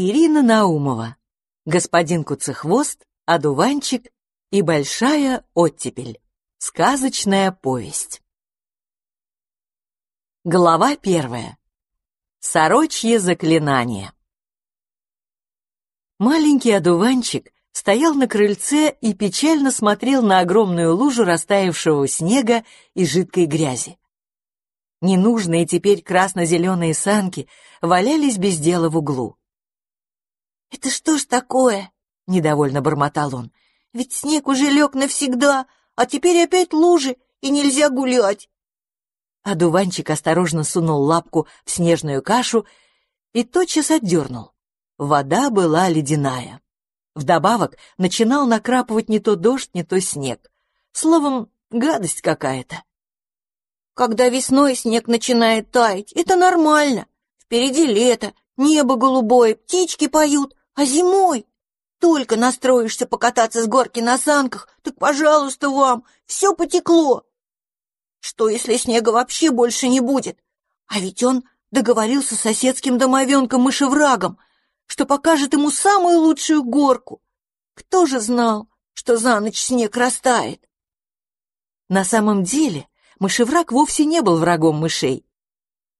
Ирина Наумова. Господин Куцехвост, Одуванчик и Большая оттепель. Сказочная повесть. Глава первая. Сорочье заклинание. Маленький одуванчик стоял на крыльце и печально смотрел на огромную лужу растаявшего снега и жидкой грязи. Ненужные теперь красно-зеленые санки валялись без дела в углу. «Это что ж такое?» — недовольно бормотал он. «Ведь снег уже лег навсегда, а теперь опять лужи, и нельзя гулять». Одуванчик осторожно сунул лапку в снежную кашу и тотчас отдернул. Вода была ледяная. Вдобавок начинал накрапывать не то дождь, не то снег. Словом, гадость какая-то. Когда весной снег начинает таять, это нормально. Впереди лето, небо голубое, птички поют, а зимой только настроишься покататься с горки на санках, так, пожалуйста, вам, все потекло. Что, если снега вообще больше не будет? А ведь он договорился с соседским домовенком-мышеврагом, что покажет ему самую лучшую горку. Кто же знал, что за ночь снег растает? На самом деле мышевраг вовсе не был врагом мышей.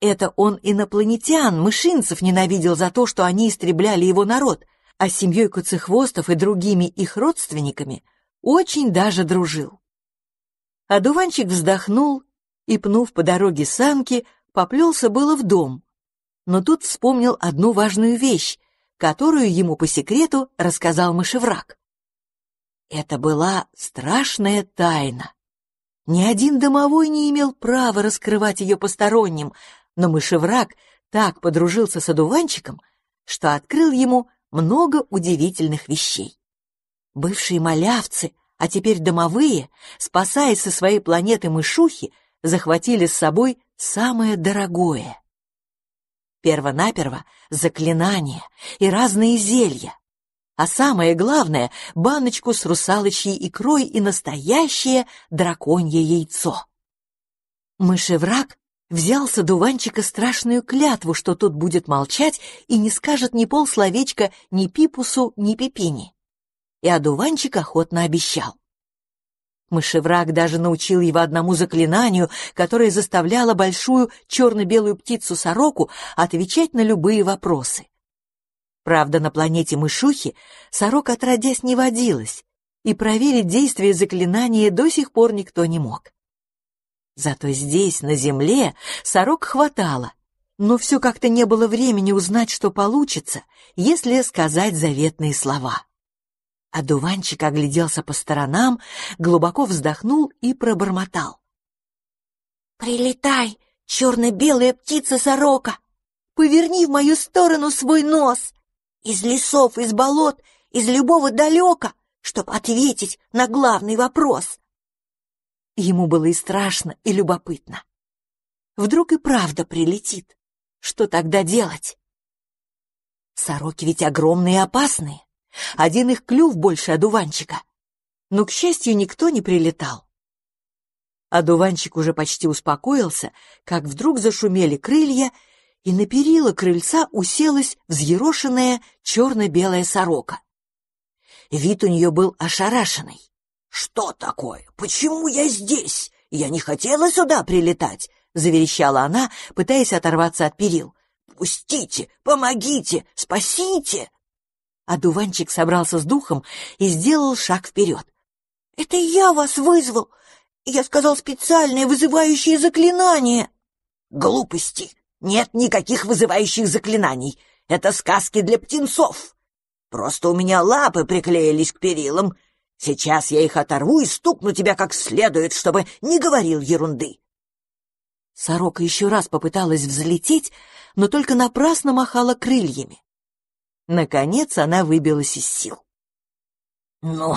Это он инопланетян, мышинцев, ненавидел за то, что они истребляли его народ, а с семьей Куцехвостов и другими их родственниками очень даже дружил. Одуванчик вздохнул и, пнув по дороге санки, поплелся было в дом. Но тут вспомнил одну важную вещь, которую ему по секрету рассказал мышевраг. Это была страшная тайна. Ни один домовой не имел права раскрывать ее посторонним, но мышевраг так подружился с одуванчиком, что открыл ему много удивительных вещей. Бывшие малявцы, а теперь домовые, спасаясь со своей планеты мышухи, захватили с собой самое дорогое. Первонаперво заклинания и разные зелья, а самое главное — баночку с русалочьей икрой и настоящее драконье яйцо. Мышевраг взял с одуванчика страшную клятву, что тот будет молчать и не скажет ни полсловечка ни Пипусу, ни Пипине. И одуванчик охотно обещал. Мышевраг даже научил его одному заклинанию, которое заставляло большую черно-белую птицу-сороку отвечать на любые вопросы. Правда, на планете Мышухи сорок отродясь не водилась, и проверить действие заклинания до сих пор никто не мог. Зато здесь, на земле, сорок хватало. Но все как-то не было времени узнать, что получится, если сказать заветные слова. Одуванчик огляделся по сторонам, глубоко вздохнул и пробормотал. «Прилетай, черно-белая птица-сорока! Поверни в мою сторону свой нос! Из лесов, из болот, из любого далека, чтобы ответить на главный вопрос!» Ему было и страшно, и любопытно. Вдруг и правда прилетит. Что тогда делать? Сороки ведь огромные и опасные. Один их клюв больше одуванчика. Но, к счастью, никто не прилетал. Одуванчик уже почти успокоился, как вдруг зашумели крылья, и на перила крыльца уселась взъерошенная черно-белая сорока. Вид у нее был ошарашенный. «Что такое? Почему я здесь? Я не хотела сюда прилетать!» — заверещала она, пытаясь оторваться от перил. «Пустите! Помогите! Спасите!» Одуванчик собрался с духом и сделал шаг вперед. «Это я вас вызвал! Я сказал специальное вызывающее заклинание!» «Глупости! Нет никаких вызывающих заклинаний! Это сказки для птенцов! Просто у меня лапы приклеились к перилам, Сейчас я их оторву и стукну тебя как следует, чтобы не говорил ерунды. Сорока еще раз попыталась взлететь, но только напрасно махала крыльями. Наконец она выбилась из сил. — Ну,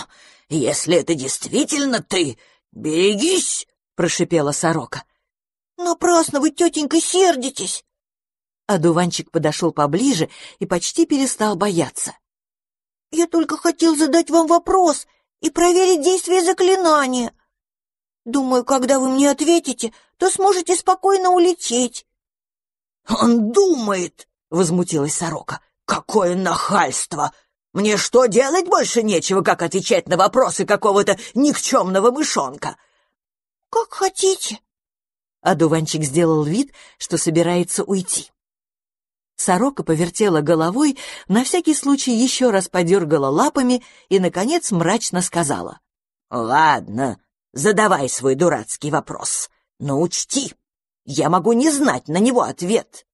если это действительно ты, берегись! — прошипела сорока. — Напрасно вы, тетенька, сердитесь! Одуванчик подошел поближе и почти перестал бояться. — Я только хотел задать вам вопрос — и проверить действие заклинания. Думаю, когда вы мне ответите, то сможете спокойно улететь. Он думает, возмутилась сорока. Какое нахальство! Мне что, делать больше нечего, как отвечать на вопросы какого-то никчемного мышонка? Как хотите. Одуванчик сделал вид, что собирается уйти. Сорока повертела головой, на всякий случай еще раз подергала лапами и, наконец, мрачно сказала. «Ладно, задавай свой дурацкий вопрос, но учти, я могу не знать на него ответ».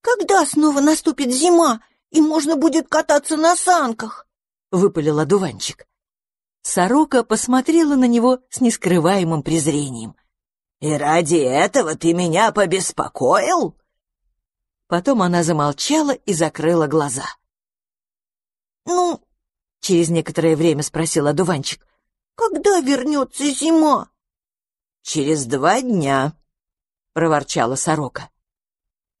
«Когда снова наступит зима, и можно будет кататься на санках?» — выпалил одуванчик. Сорока посмотрела на него с нескрываемым презрением. «И ради этого ты меня побеспокоил?» Потом она замолчала и закрыла глаза. «Ну?» — через некоторое время спросил одуванчик. «Когда вернется зима?» «Через два дня», — проворчала сорока.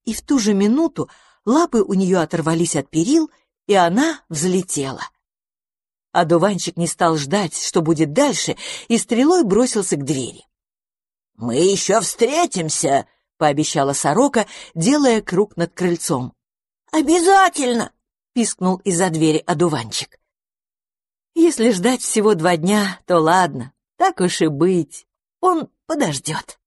И в ту же минуту лапы у нее оторвались от перил, и она взлетела. Одуванчик не стал ждать, что будет дальше, и стрелой бросился к двери. «Мы еще встретимся!» — пообещала сорока, делая круг над крыльцом. «Обязательно!» — пискнул из-за двери одуванчик. «Если ждать всего два дня, то ладно, так уж и быть, он подождет».